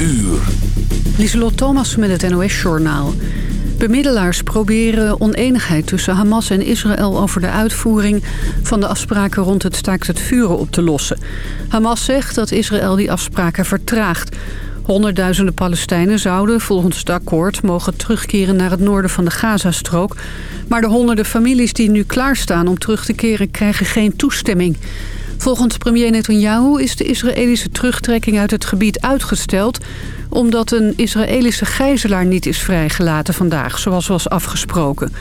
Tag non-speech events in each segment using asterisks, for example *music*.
uur. Lieselot Thomas met het NOS-journaal. Bemiddelaars proberen oneenigheid tussen Hamas en Israël... over de uitvoering van de afspraken rond het staakt het vuren op te lossen. Hamas zegt dat Israël die afspraken vertraagt. Honderdduizenden Palestijnen zouden volgens het akkoord mogen terugkeren naar het noorden van de Gazastrook. Maar de honderden families die nu klaarstaan om terug te keren krijgen geen toestemming. Volgens premier Netanyahu is de Israëlische terugtrekking uit het gebied uitgesteld... omdat een Israëlische gijzelaar niet is vrijgelaten vandaag, zoals was afgesproken.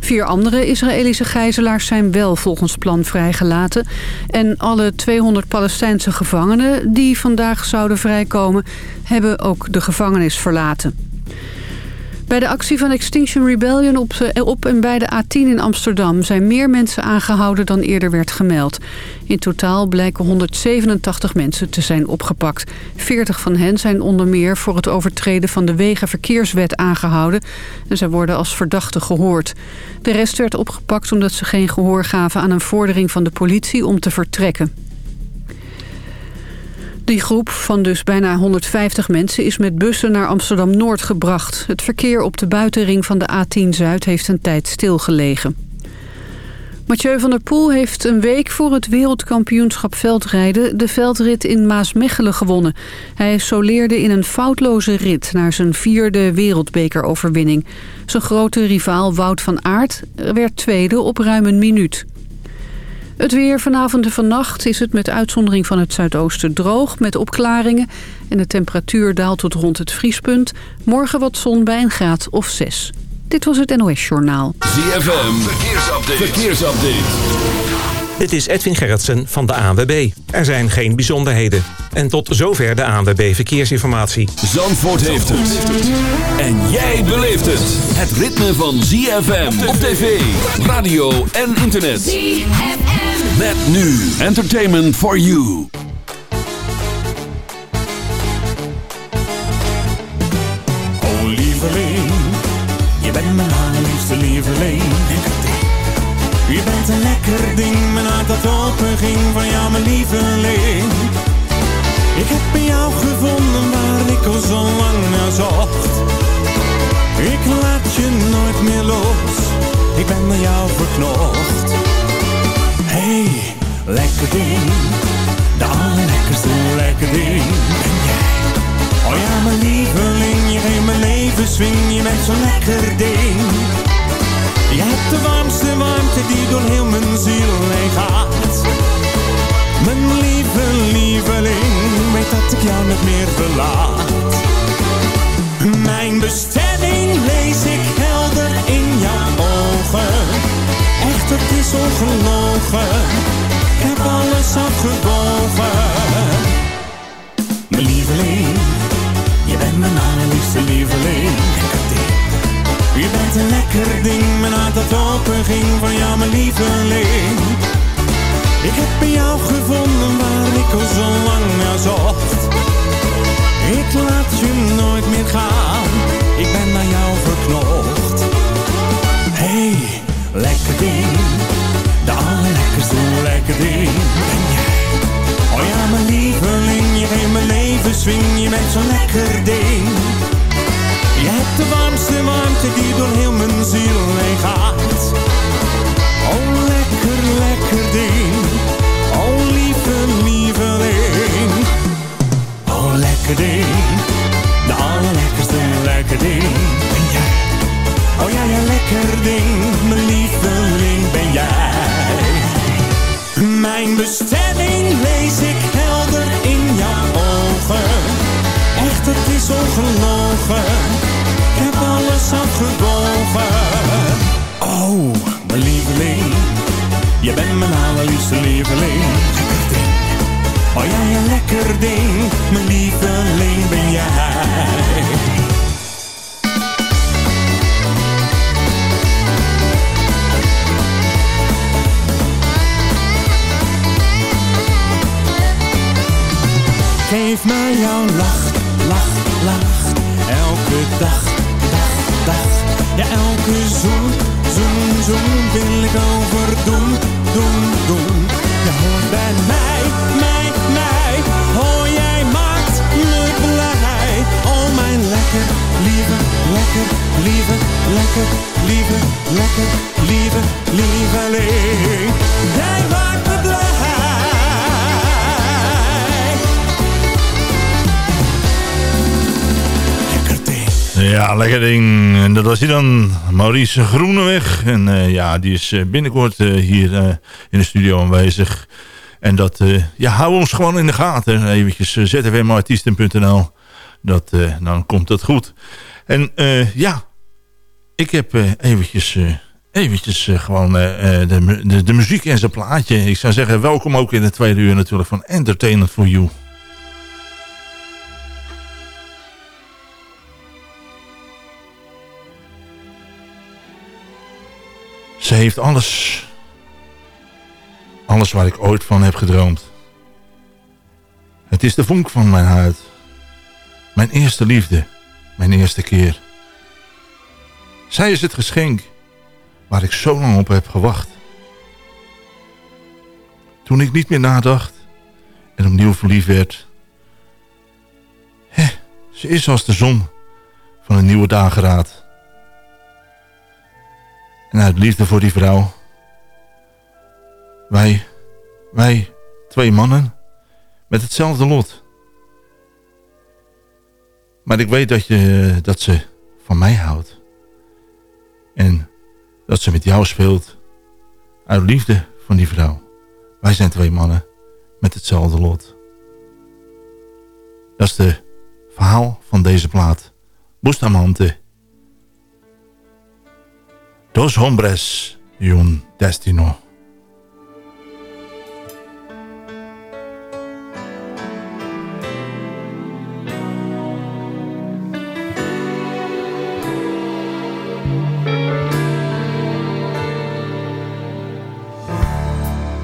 Vier andere Israëlische gijzelaars zijn wel volgens plan vrijgelaten... en alle 200 Palestijnse gevangenen die vandaag zouden vrijkomen... hebben ook de gevangenis verlaten. Bij de actie van Extinction Rebellion op, eh, op en bij de A10 in Amsterdam... zijn meer mensen aangehouden dan eerder werd gemeld. In totaal blijken 187 mensen te zijn opgepakt. 40 van hen zijn onder meer voor het overtreden van de Wegenverkeerswet aangehouden... en zij worden als verdachten gehoord. De rest werd opgepakt omdat ze geen gehoor gaven aan een vordering van de politie om te vertrekken. Die groep van dus bijna 150 mensen is met bussen naar Amsterdam-Noord gebracht. Het verkeer op de buitenring van de A10 Zuid heeft een tijd stilgelegen. Mathieu van der Poel heeft een week voor het wereldkampioenschap veldrijden... de veldrit in Maasmechelen gewonnen. Hij soleerde in een foutloze rit naar zijn vierde wereldbekeroverwinning. Zijn grote rivaal Wout van Aert werd tweede op ruim een minuut. Het weer vanavond en vannacht is het met uitzondering van het zuidoosten droog... met opklaringen en de temperatuur daalt tot rond het vriespunt. Morgen wat zon bij een graad of 6. Dit was het NOS Journaal. ZFM, verkeersupdate. verkeersupdate. Dit is Edwin Gerritsen van de ANWB. Er zijn geen bijzonderheden. En tot zover de ANWB Verkeersinformatie. Zandvoort heeft het. En jij beleeft het. Het ritme van ZFM op tv, radio en internet. ZFM. Met nu Entertainment for You. Oh lieveling, je bent mijn allerliefste lieveling. Je bent een lekker ding, mijn hart dat open ging van jou mijn lieveling. Ik heb in jou gevonden waar ik al zo lang naar zocht. Ik laat je nooit meer los, ik ben met jou verknocht. Hey, lekker ding. De allerlekkerste lekker ding ben jij. Oh ja, mijn lieveling, je geeft mijn leven swing. Je bent zo'n lekker ding. Je hebt de warmste warmte die door heel mijn ziel heen gaat. Mijn lieve lieveling, weet dat ik jou niet meer verlaat. Mijn bestemming lees ik Het is ongelogen. Ik heb alles afgewogen. Mijn lieveling, je bent mijn allerliefste lieveling. Je bent een lekker ding, mijn hart dat open ging van jou, mijn lieveling. Ik heb bij jou gevonden waar ik al zo lang naar zocht. Ik laat je nooit meer gaan, ik ben naar jou verknocht. Hey lekker ding. De allerlekkerste lekker ding ben jij. Oh ja, mijn lieveling, je geeft mijn leven swing. Je bent zo'n lekker ding. Je hebt de warmste warmte die door heel mijn ziel heen gaat. Ik heb alles afgewogen. Oh, mijn lieveling. Je bent mijn allerliefste lieveling. Oh ja, ja, lekker ding. Mijn lieveling ben jij. Geef mij jouw lach, dag, dag, dag. Ja, elke zoen, zoen, zoen wil ik overdoen, doen, doen. Je hoort bij mij, mij, mij. Hoor jij maakt me blij. Oh, mijn lekker, lieve, lekker, lieve, lekker, lieve, lekker, lieve, lieveling. Jij maakt me Ja, lekker ding. En dat was hij dan, Maurice Groeneweg. En uh, ja, die is binnenkort uh, hier in de studio aanwezig. En dat, ja, hou ons gewoon in de gaten. Eventjes zfmartiesten.nl. Dat, dan komt het goed. En ja, ik heb eventjes, eventjes gewoon de, de, de muziek en zijn plaatje. Ik zou zeggen, welkom ook in de tweede uur natuurlijk van Entertainment for You. Ze heeft alles... Alles waar ik ooit van heb gedroomd. Het is de vonk van mijn huid. Mijn eerste liefde. Mijn eerste keer. Zij is het geschenk waar ik zo lang op heb gewacht. Toen ik niet meer nadacht en opnieuw verliefd werd. Hè, ze is als de zon van een nieuwe dageraad. En uit liefde voor die vrouw. Wij, wij, twee mannen, met hetzelfde lot. Maar ik weet dat, je, dat ze van mij houdt. En dat ze met jou speelt. Uit liefde van die vrouw. Wij zijn twee mannen met hetzelfde lot. Dat is de verhaal van deze plaat. Bustamante. Dos hombres y un destino.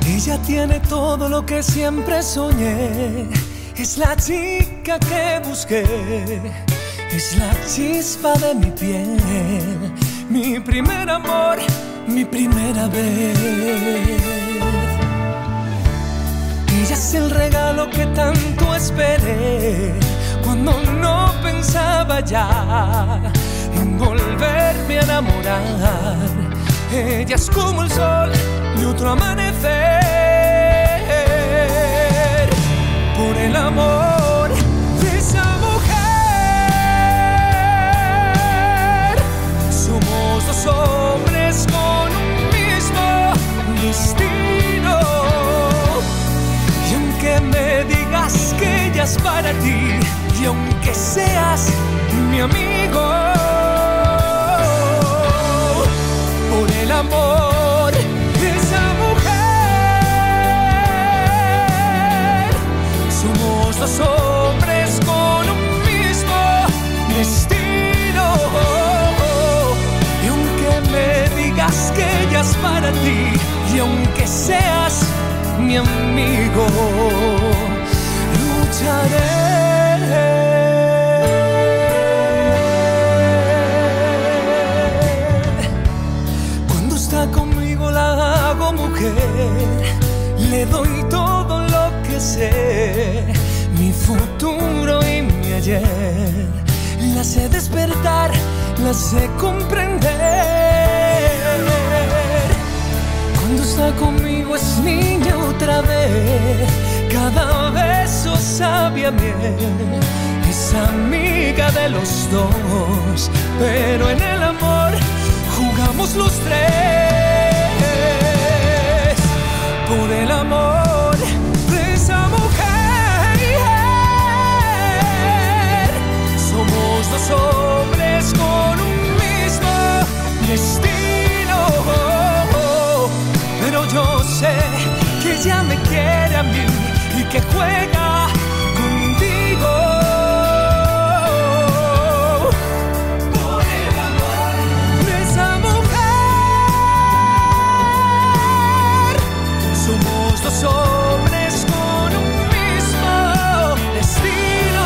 Ella tiene todo lo que siempre soñé. Es la chica que busqué. Es la chispa de mi piel mi primer amor, mi primera vez. Ella es el regalo que tanto esperé cuando no pensaba ya en volverme a enamorar. Ella es como el sol de otro amanecer. Por el amor hombres con un mismo destino. Y aunque me digas que ella es para ti, y aunque seas mi amigo, por el amor de esa mujer, somos dos hombres es para ti y aunque seas mi amigo, lucharé. Cuando está conmigo la hago mujer, le doy todo lo que sé, mi futuro y mi ayer, la sé despertar, la sé comprender está conmigo es niña otra vez. Cada beso sabe a miel. Es amiga de los dos. Pero en el amor jugamos los tres. Por el amor de esa mujer. Somos dos hombres con un mismo destino yo sé que ella me quiere a mí y que juega contigo. Por el amor de esa mujer, somos dos hombres con un mismo destino.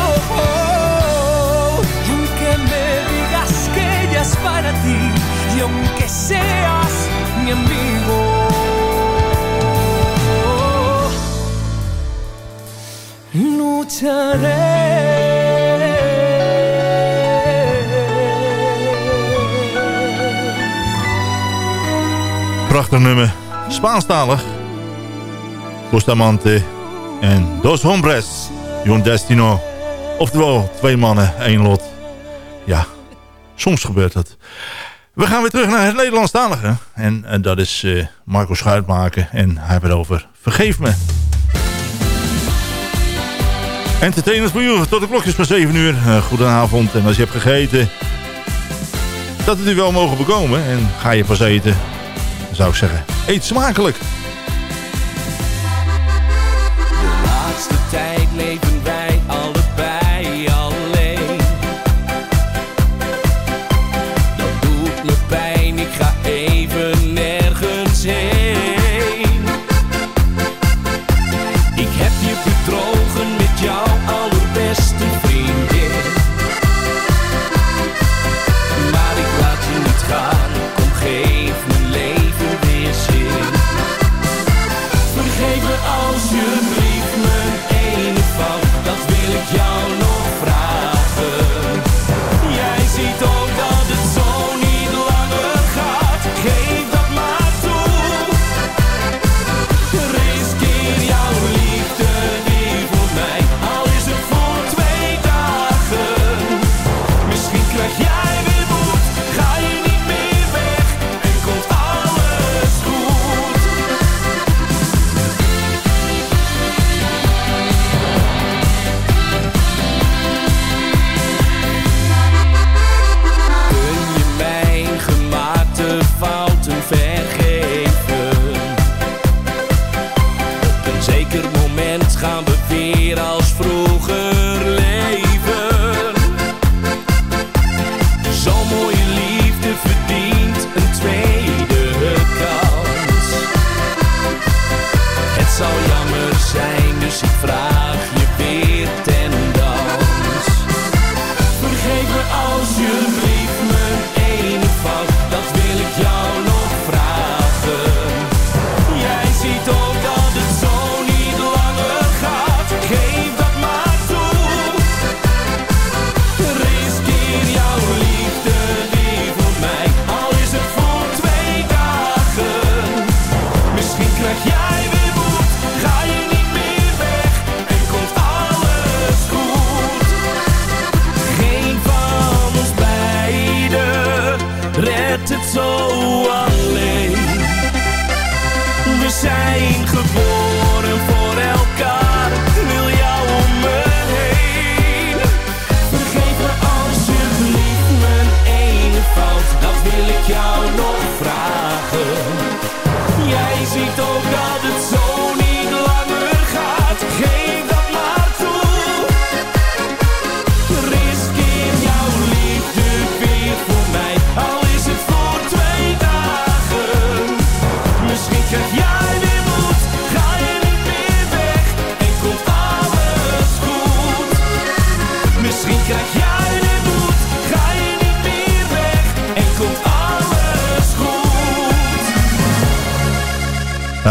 y aunque me digas que ella es para ti, y aunque seas mi amigo. Prachtig nummer. Spaanstalig. Bustamante en Dos Hombres. Jon Destino. Oftewel, twee mannen, één lot. Ja, soms gebeurt dat. We gaan weer terug naar het Nederlandstalige. En, en dat is uh, Marco Schuitmaker. En hij heeft het over Vergeef me. Entertainers voor u tot de klokjes van 7 uur. Eh, goedenavond en als je hebt gegeten, dat het u wel mogen bekomen. En ga je pas eten, zou ik zeggen, eet smakelijk.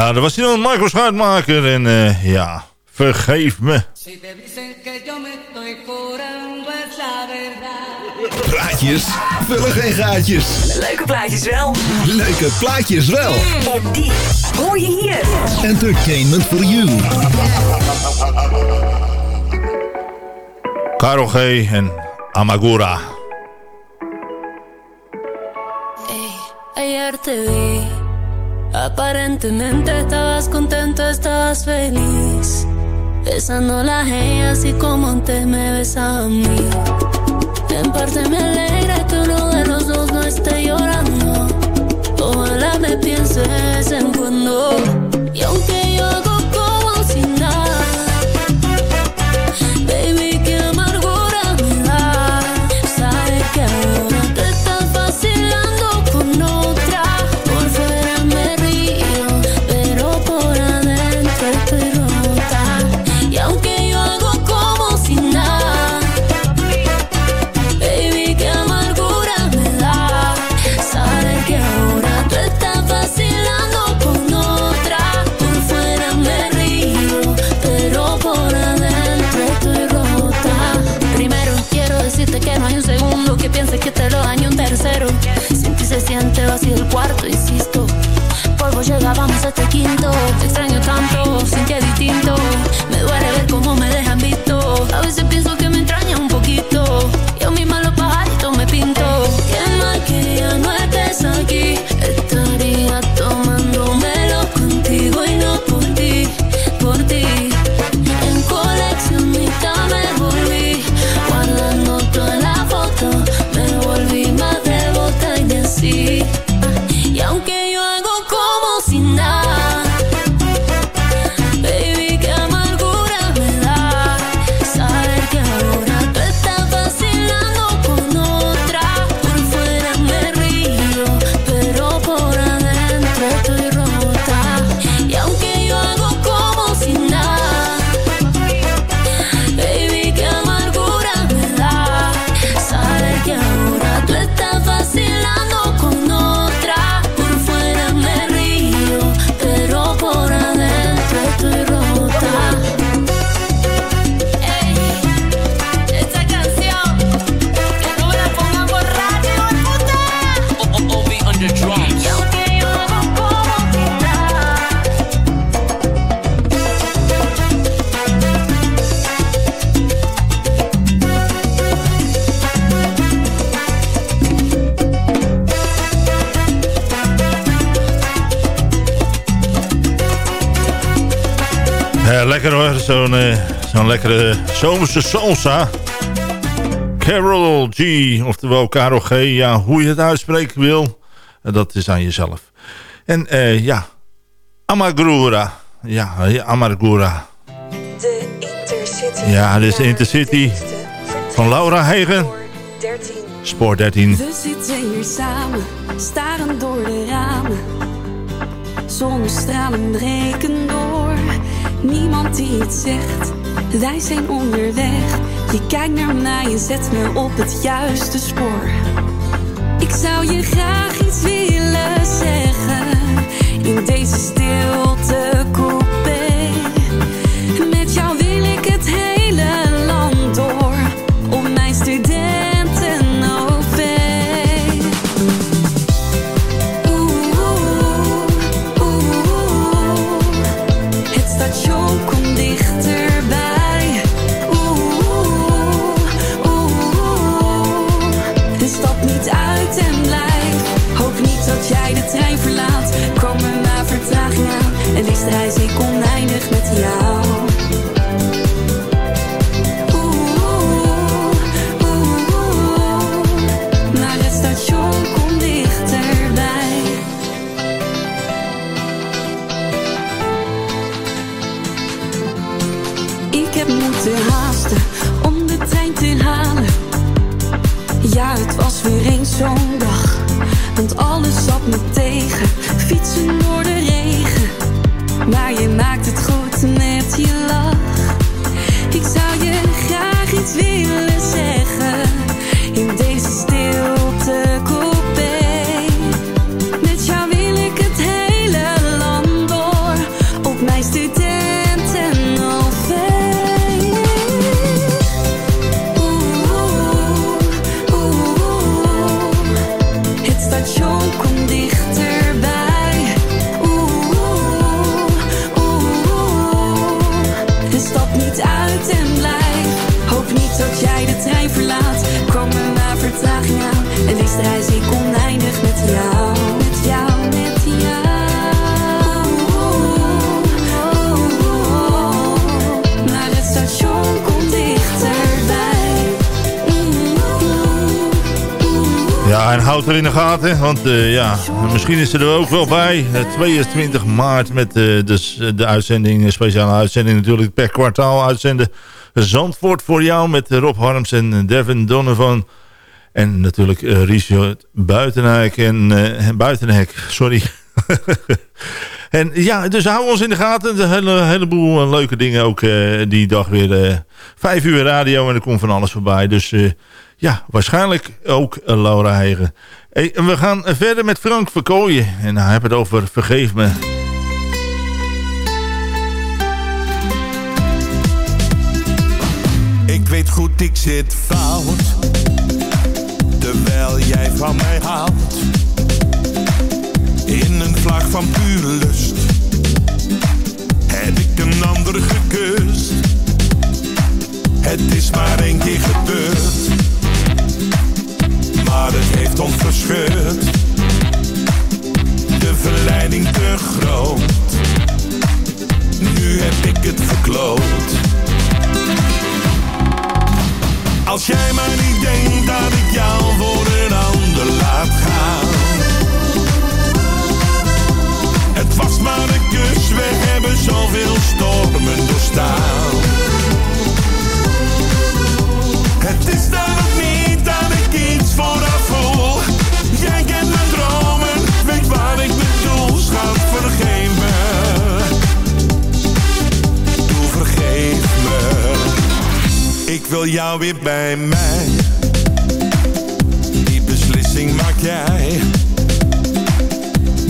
Daar dat was hij nog een Michael Schuitmaker. En eh, ja, vergeef me. Plaatjes vullen geen gaatjes. Leuke plaatjes wel. Leuke plaatjes wel. Op die hoor je hier. Entertainment for you. Karo G. en Amagura. Hey, ayer. Aparentemente estabas contento, estabas feliz. Besando la gente así como antes me besaba a mí. En parte me alegra que uno de los dos no esté llorando. Ojalá me pienses en cuando. solo años lekker hoor. Zo'n uh, zo'n lekkere zomerse salsa. Carol G, oftewel Karel G. Ja, hoe je het uitspreken wil, dat is aan jezelf. En uh, ja, Amagura. Ja, Amargura. De Intercity. Ja, dit is de Intercity van Laura Hegen. Sport 13. We zitten hier samen, staren door de ramen. Zonnestralen breken door. Niemand die het zegt, wij zijn onderweg. Je kijkt naar mij en zet me op het juiste spoor. Ik zou je graag iets willen zeggen in deze stilte Er in de gaten, want uh, ja, misschien is ze er ook wel bij. Uh, 22 maart met uh, dus, de uitzending, speciale uitzending natuurlijk per kwartaal uitzenden. Zandvoort voor jou met Rob Harms en Devin Donovan. En natuurlijk Richard Buitenhek en Buitenhek, sorry. *laughs* en ja, dus hou ons in de gaten. Een hele, heleboel leuke dingen ook die dag weer. vijf uur radio en er komt van alles voorbij. Dus ja, waarschijnlijk ook Laura Heigen. Hey, we gaan verder met Frank Verkooyen. En hij heeft het over Vergeef me. Ik weet goed, ik zit fout. Terwijl jij van mij houdt. In een vlag van pure lust. Heb ik een ander gekust. Het is maar één keer gebeurd maar het heeft ons verscheurd. De verleiding te groot, nu heb ik het verkloot. Als jij maar niet denkt dat ik jou voor een ander laat gaan. Het was maar een kus, jou weer bij mij. Die beslissing maak jij.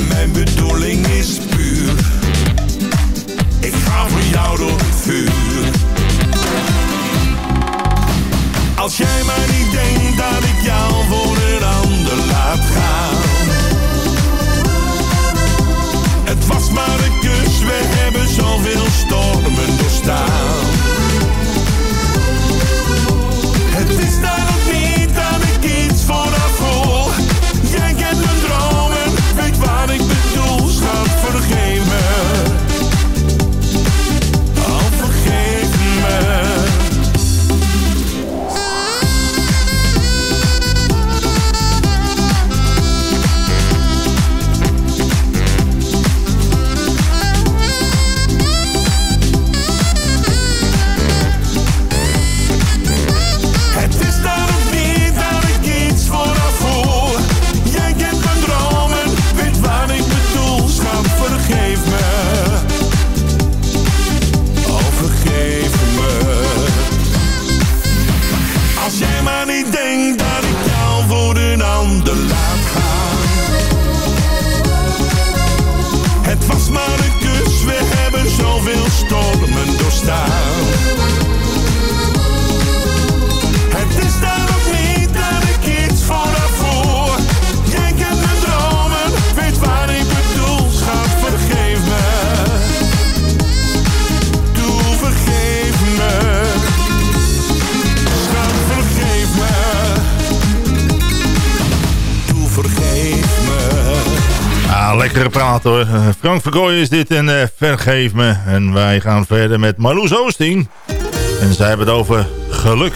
Mijn bedoeling is puur. Ik ga voor jou door het vuur. Als jij maar niet denkt dat ik jou voor een ander laat gaan. Het was maar een kus, we hebben zoveel stormen doorstaan. Het lekkere. Eh, Frank Vergooy is dit en uh, vergeef me. En wij gaan verder met Marloes Oosting. En zij hebben het over geluk.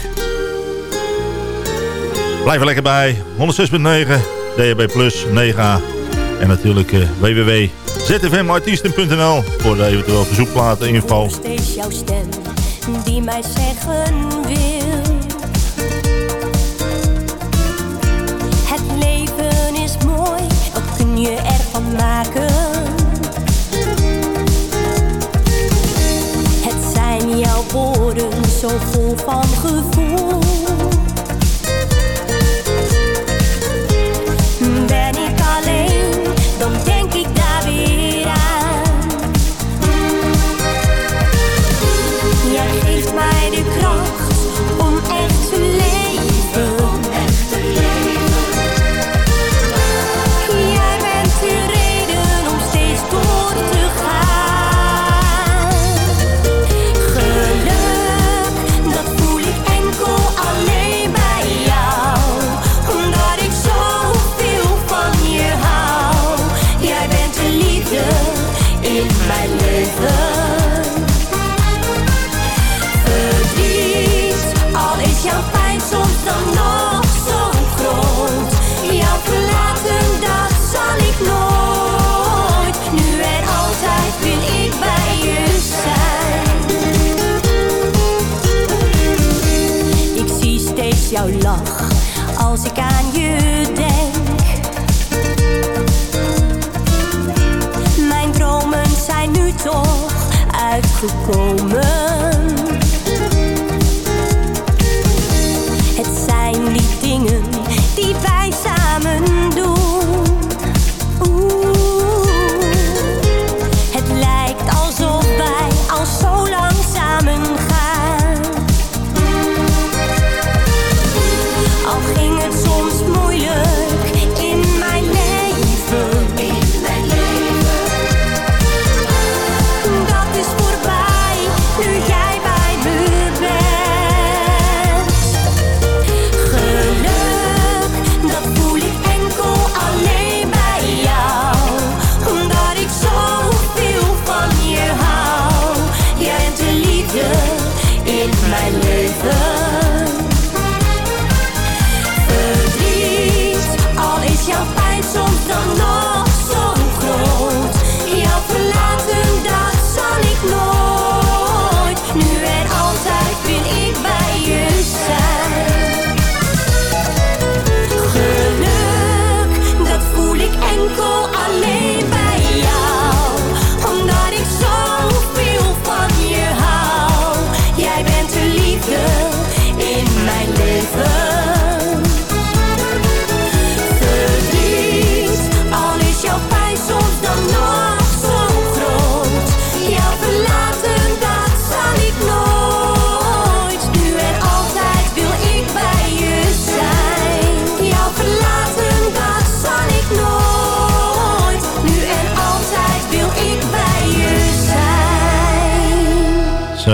Blijf er lekker bij. 106.9, DHB Plus, 9A. En natuurlijk eh, uh, www.zfmartiesten.nl voor de eventueel verzoekplateninfo. Steeds jouw stem die mij zeggen wil je ervan maken? Het zijn jouw woorden zo vol van gevoel. Ben ik alleen, dan denk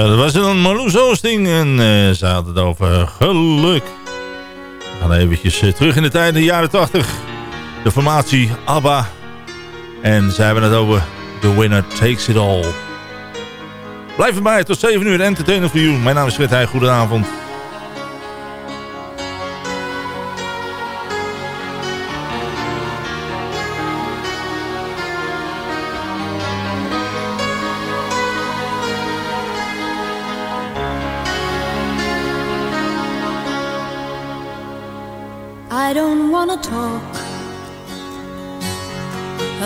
dat was een Marloes Oosting en uh, ze hadden het over geluk. We gaan eventjes eh, terug in de tijd, de jaren 80. De formatie ABBA. En ze hebben het over The Winner Takes It All. Blijf erbij tot 7 uur entertainer voor u. Mijn naam is Fred Heij. Goedenavond.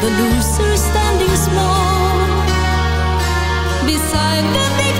the loser standing small beside the victory.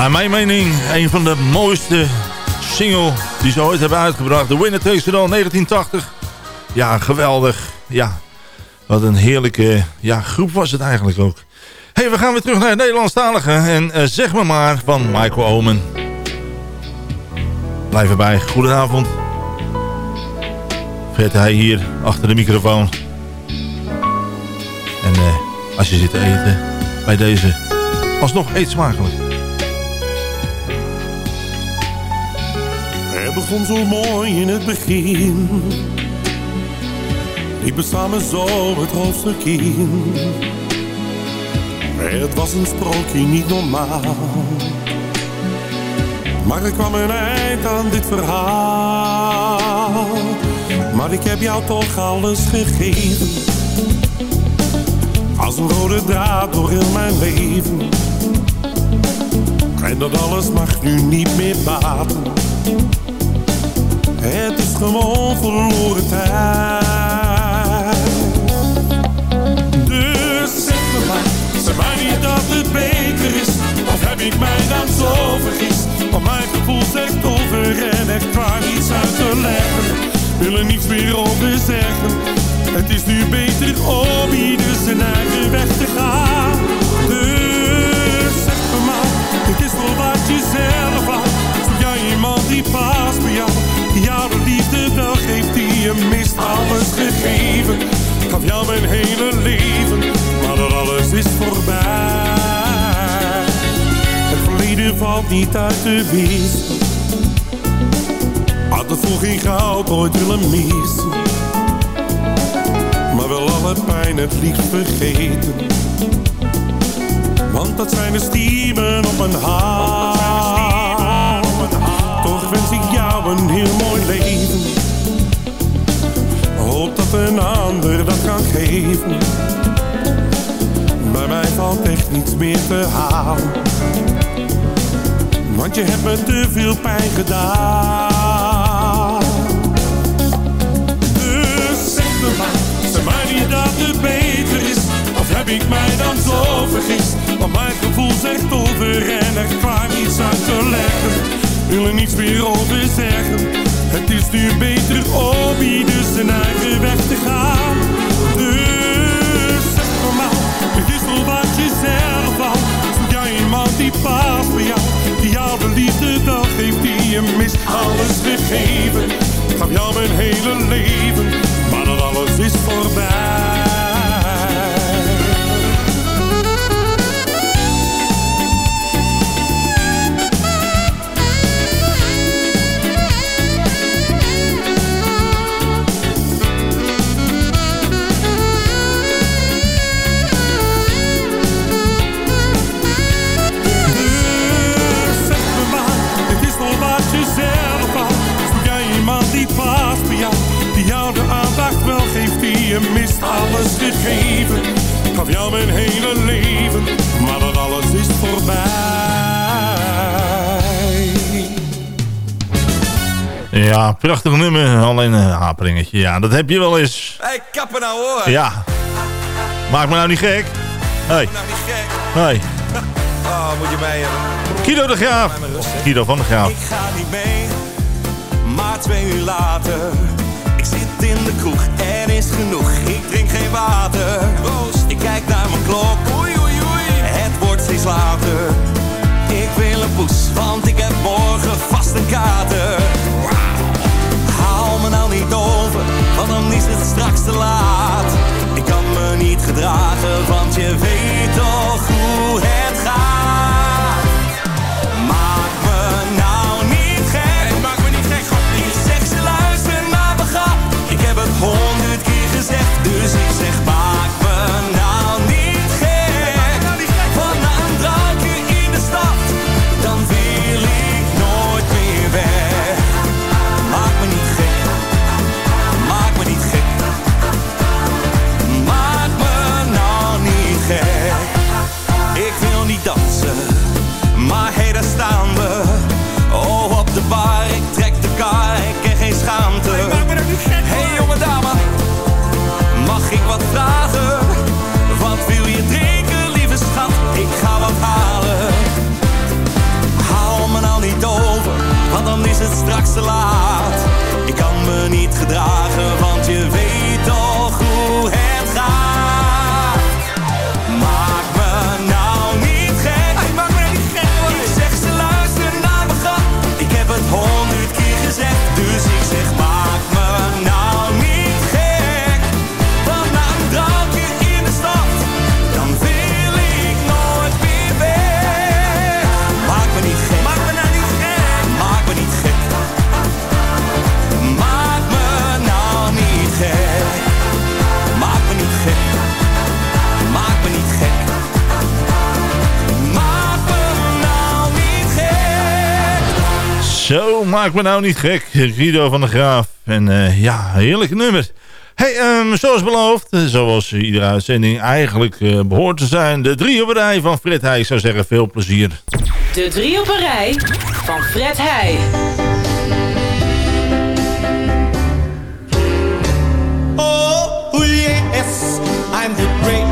Naar mijn mening, een van de mooiste single die ze ooit hebben uitgebracht. The Winner Takes It All 1980. Ja, geweldig. Ja, wat een heerlijke ja, groep was het eigenlijk ook. hey, we gaan weer terug naar het Nederlandstalige. En eh, zeg me maar van Michael Omen. Blijf erbij. Goedenavond. Vet hij hier achter de microfoon. En eh, als je zit te eten bij deze, alsnog eet smakelijk. Begon zo mooi in het begin. Ik samen zo het hoofdstuk in. Het was een sprookje niet normaal. Maar er kwam een eind aan dit verhaal. Maar ik heb jou toch alles gegeven. Als een rode draad door heel mijn leven. En dat alles mag nu niet meer baten. Het is gewoon verloren tijd. Dus zeg me maar, zeg mij niet dat het beter is. Of heb ik mij dan zo vergist? Want mijn gevoel zegt over en echt waar niets uit te leggen. Wil er niets meer over zeggen. Het is nu beter om ieder zijn eigen weg te gaan. Dus zeg me maar, het is wel wat je zelf had. Zoek jij iemand die past bij jou je mist. Alles gegeven, gaf jou mijn hele leven. Maar dat alles is voorbij. Het verleden valt niet uit te wissen. Had het voor geen goud ooit willen missen. Maar wel alle pijn het liefst vergeten. Want dat zijn de stiemen op een hart. Toch wens ik jou een heel mooi leven. Dat een ander dat kan geven. Bij mij valt echt niets meer te halen. Want je hebt me te veel pijn gedaan. Dus zeg me maar, zeg maar niet dat het beter is. Of heb ik mij dan zo vergist? Want mijn gevoel zegt over en echt klaar niets uit te leggen. Wil er niets meer over zeggen. Het is nu beter om ieder zijn eigen weg te gaan. Prachtig nummer. Alleen een haperingetje. Ja, dat heb je wel eens. Hé, hey, kappen nou hoor. Ja. Maak me nou niet gek. Hey. Nou niet gek. Hey. Oh, moet je mee hebben. Guido de Graaf. Guido van de Graaf. Ik ga niet mee, maar twee uur later. Ik zit in de kroeg, er is genoeg. Ik drink geen water. Ik kijk naar mijn klok. Oei, oei, oei. Het wordt steeds later. Ik wil een poes, want ik heb morgen vast een kater. Dan is het straks te laat. Ik kan me niet gedragen, want je weet toch hoe het gaat. Maak me nou niet gek. maak me niet gek, Ik zeg ze luister naar me grap. Ik heb het honderd keer gezegd, dus ik zeg maak me nou niet gek. Guido van der Graaf. En eh, ja, heerlijk nummer. Hey, ehm, zoals beloofd, eh, zoals iedere uitzending eigenlijk eh, behoort te zijn... de drie op rij van Fred Heij. Ik zou zeggen, veel plezier. De drie op rij van Fred Heij. Oh, yes, I'm the great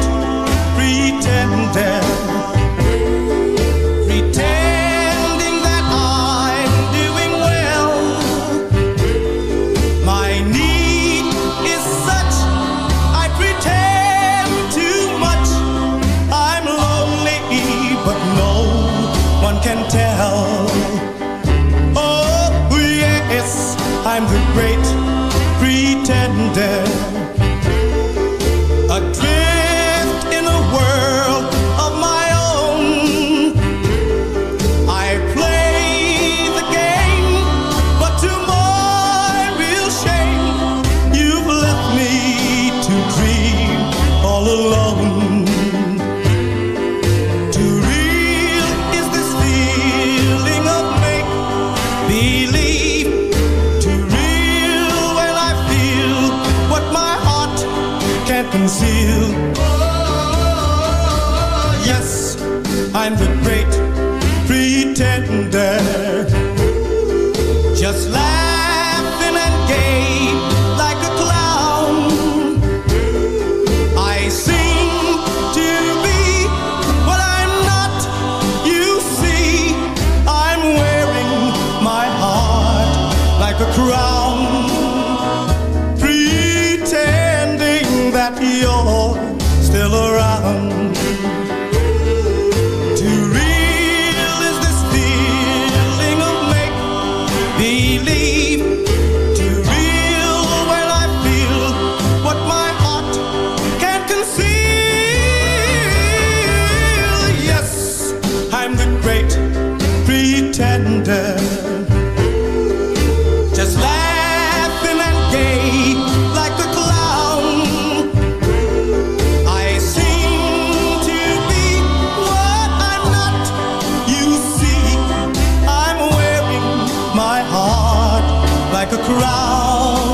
like a crown,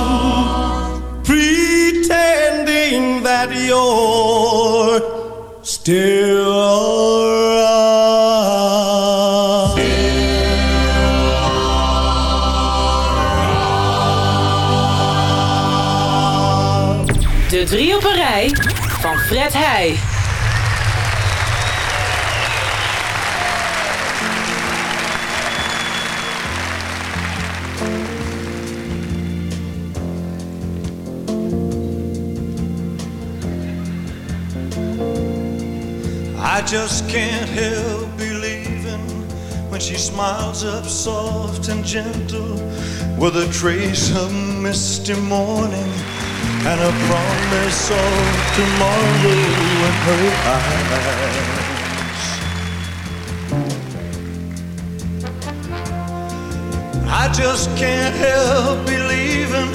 pretending that you're still around. De drie op een rij van Fred Heij. I just can't help believing when she smiles up soft and gentle with a trace of misty morning and a promise of tomorrow in her eyes. I just can't help believing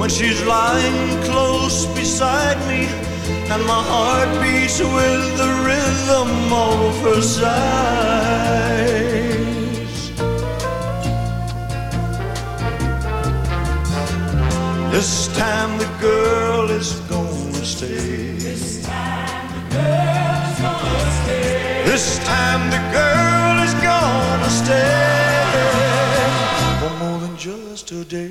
when she's lying close beside me and my heart beats with the rhythm of her sighs. This time the girl is gonna stay. This time the girl is gonna stay. This time the girl is gonna stay for more than just a day.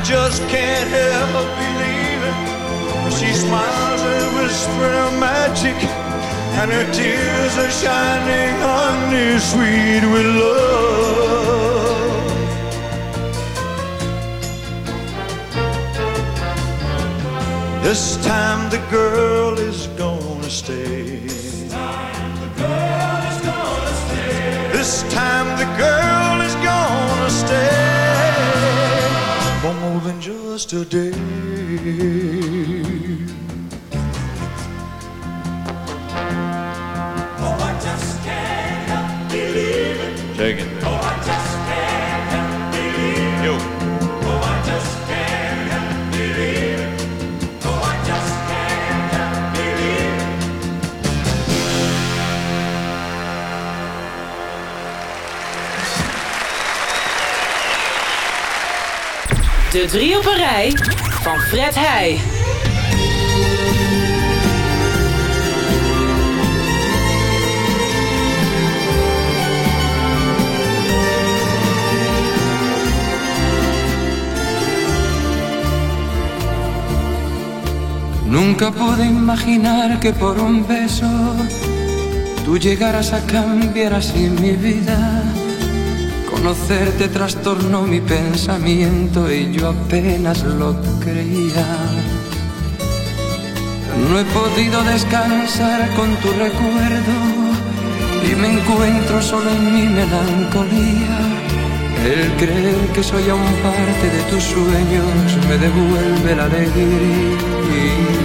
I just can't help believing she smiles and whispers magic, and her tears are shining honey sweet with love. This time the girl is gonna stay. This time the girl is gonna stay. This time the girl is gonna stay than just a day. De drie op een rij van Fred Heij. Nunca pude imaginar que por un beso tú llegaras a cambiar así mi vida. Conocerte trastornó mi pensamiento y yo apenas lo creía. No he podido descansar con tu recuerdo y me encuentro solo en mi melancolía. El creer que soy aún parte de tus sueños me devuelve la alegría.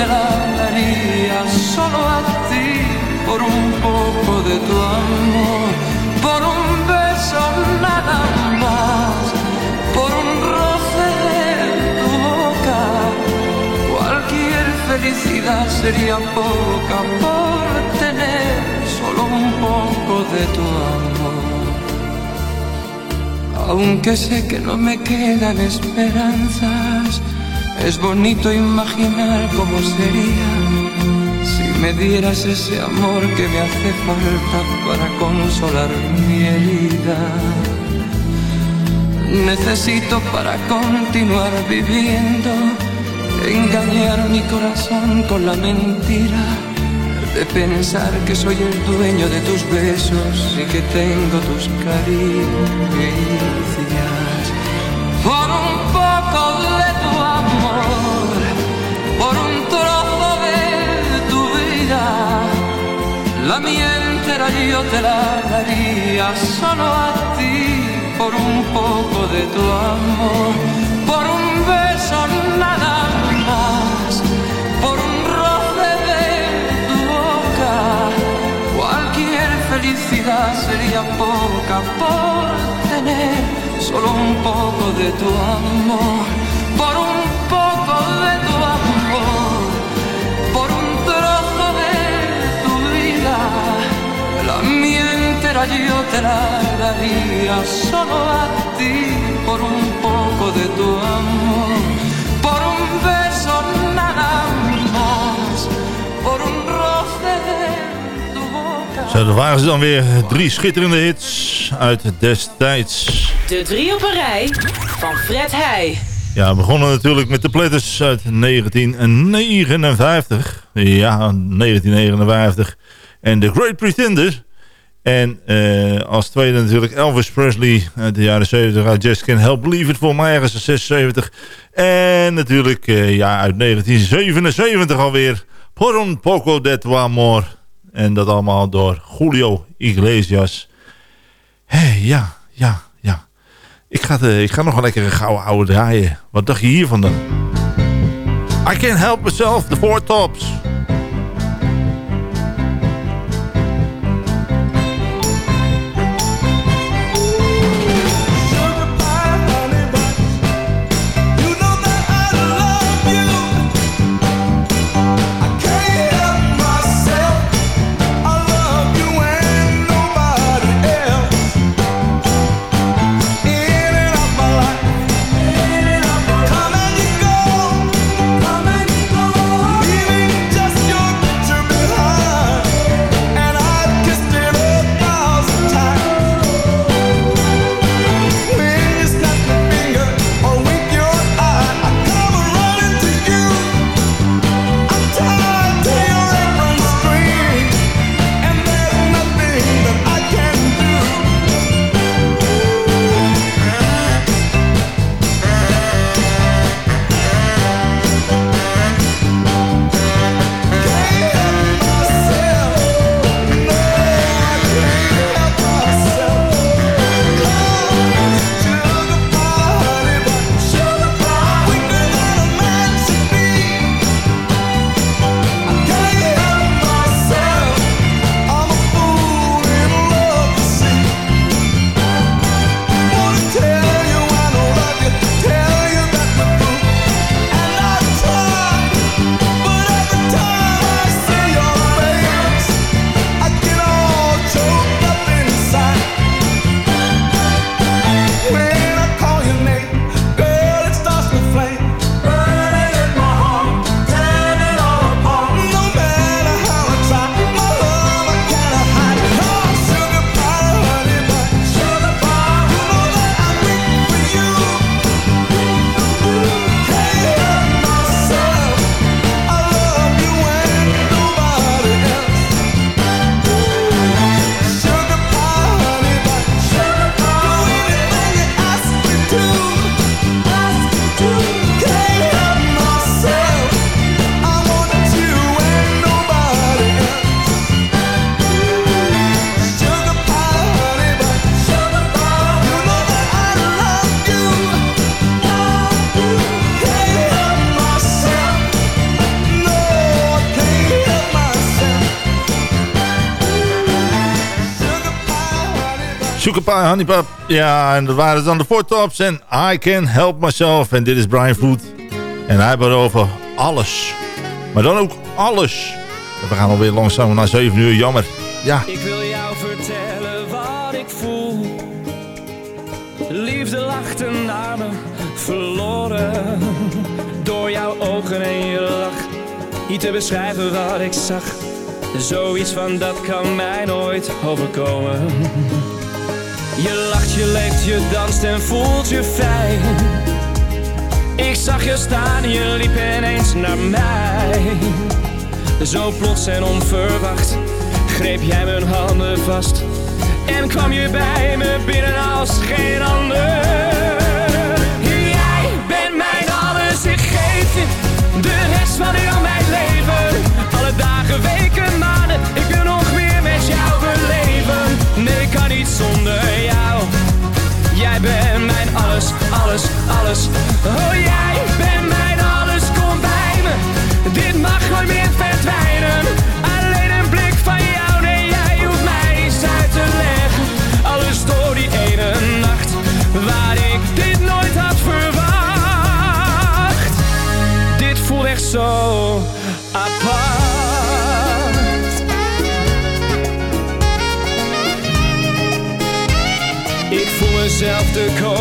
Te la daría solo a ti. Por un poco de tu amor, por un beso nada más, por un roce de tu boca, cualquier felicidad sería poca por tener solo un poco de tu amor. Aunque sé que no me quedan esperanzas, es bonito imaginar cómo sería si me dieras ese amor que me hace falta para consolar mi herida. Necesito para continuar viviendo engañar mi corazón con la mentira de pensar que soy el dueño de tus besos y que tengo tus caricias. La mía entera yo te la daría solo a ti. Por un poco de tu amor, por un beso nada más, por un roce de tu boca, cualquier felicidad sería poca por tener solo un poco de tu amor, entera yo te la daría solo a ti, por un poco de tu amor, por un beso nada más, por un roce de tu boca. Zo, dat waren ze dan weer. Drie schitterende hits uit destijds. De drie op een rij van Fred Heij. Ja, we begonnen natuurlijk met de Platters uit 1959. Ja, 1959. En The Great Pretender. En eh, als tweede natuurlijk Elvis Presley uit de jaren 70 uit Just Can't Help Believe It voor mij ergens in 76. En natuurlijk eh, ja, uit 1977 alweer Por un poco de tu amor. En dat allemaal door Julio Iglesias. Hé, ja, ja, ja. Ik ga, ik ga nog een lekkere gouden oude draaien. Wat dacht je hiervan dan? I can't help myself, the four tops. Sugar Pie, Honey Pop. Ja, en dat waren dan de Four Tops en I Can Help Myself. En dit is Brian Food. En hij het over alles. Maar dan ook alles. En we gaan alweer langzaam naar 7 uur, jammer. Ja. Ik wil jou vertellen wat ik voel. Liefde lacht en naar me verloren. Door jouw ogen en je lach. Niet te beschrijven wat ik zag. Zoiets van dat kan mij nooit overkomen. Je lacht, je leeft, je danst en voelt je vrij. Ik zag je staan, je liep ineens naar mij. Zo plots en onverwacht greep jij mijn handen vast. En kwam je bij me binnen als geen ander. Jij bent mijn alles, ik geef je de rest van heel mijn leven. Alle dagen, weken, maanden, ik Bent mijn alles, alles, alles. Oh, jij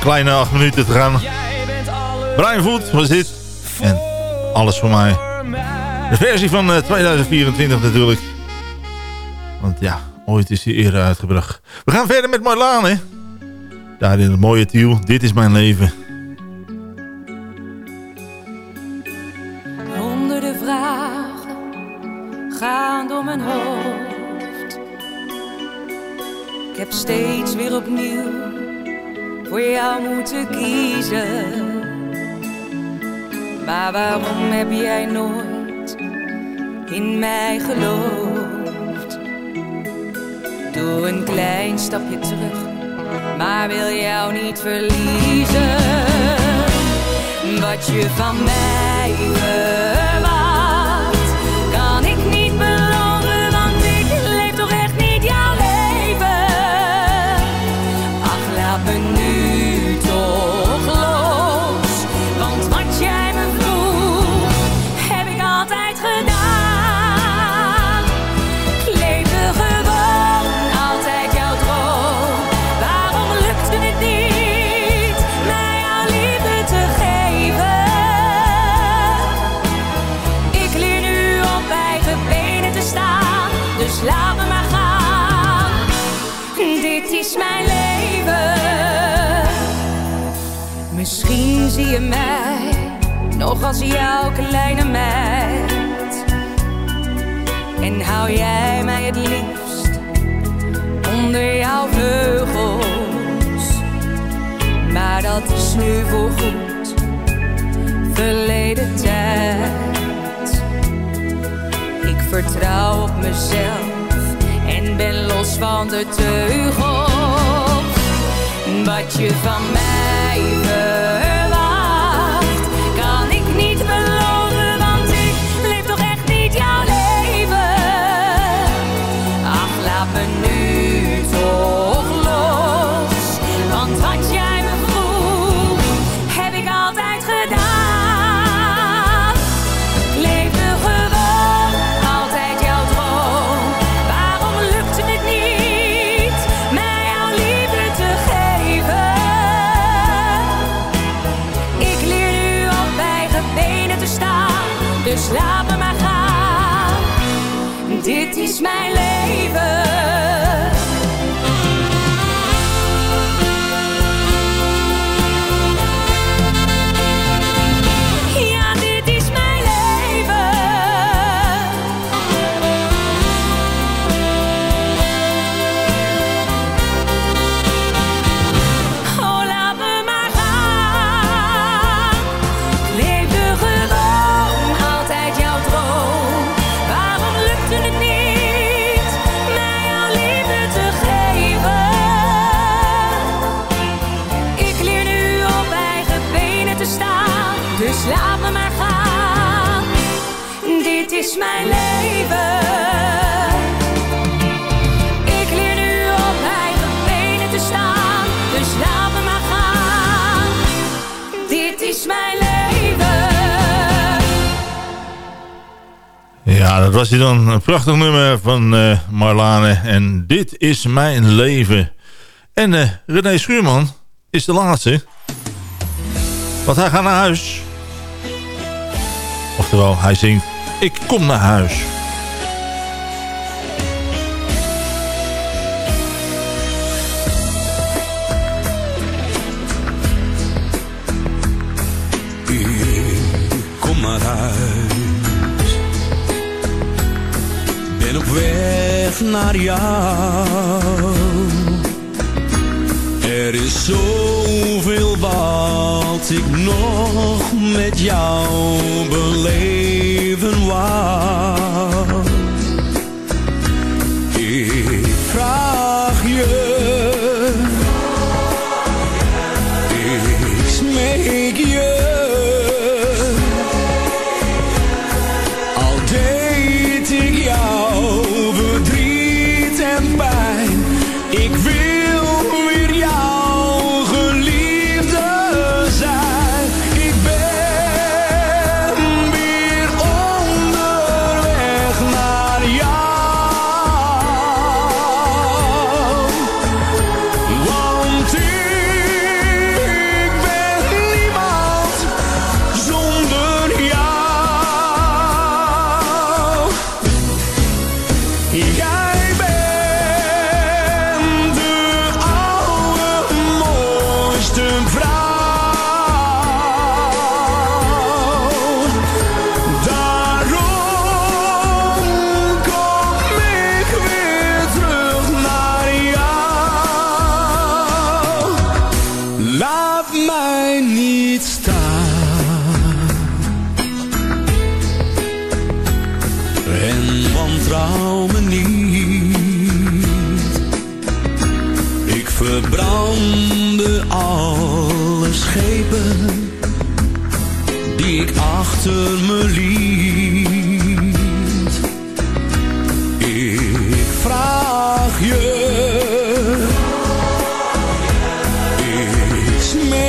Kleine acht minuten te gaan. Brian Food was dit. En alles voor mij. De versie van eh, 2024 natuurlijk. Want ja, ooit is die eerder uitgebracht. We gaan verder met Marlaan, hè. Daar in het mooie Tiel. Dit is mijn leven. Honderden vragen gaan door mijn hoofd. Ik heb steeds weer opnieuw voor jou moeten kiezen. Maar waarom heb jij nooit in mij geloofd? Doe een klein stapje terug, maar wil jou niet verliezen. Wat je van mij verwacht, als jouw kleine meid. En hou jij mij het liefst onder jouw vleugels. Maar dat is nu voorgoed, verleden tijd. Ik vertrouw op mezelf en ben los van de teugels. Wat je van mij Nou, dat was hij dan. Een prachtig nummer van uh, Marlane. En dit is mijn leven. En eh, René Schuurman is de laatste. Want hij gaat naar huis. Oftewel, hij zingt Ik kom naar huis. En op weg naar jou. Er is zoveel wat ik nog met jou beleven Waar?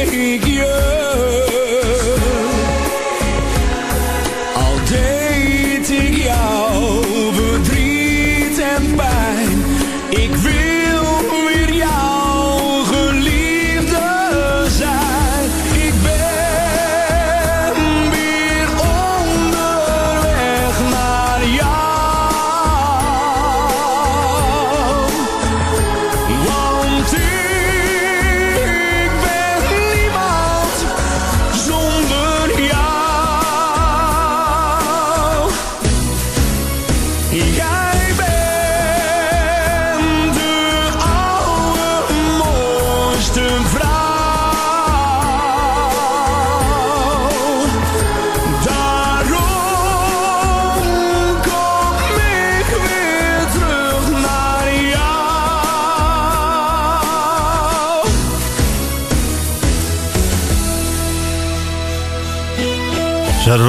Yeah.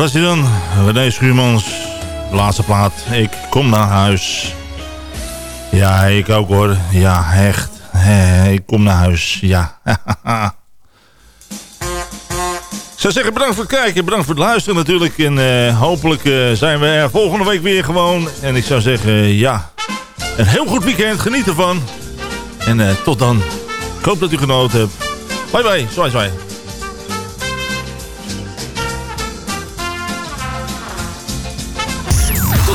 Was hij dan. René Schuurmans. Laatste plaat. Ik kom naar huis. Ja, ik ook hoor. Ja, echt. Ik kom naar huis. Ja. Ik *laughs* zou zeggen bedankt voor het kijken, bedankt voor het luisteren natuurlijk. En uh, hopelijk uh, zijn we er volgende week weer gewoon. En ik zou zeggen, ja, een heel goed weekend. Geniet ervan. En tot dan. Ik hoop dat u genoten hebt. Bye bye, zwaai zwaai.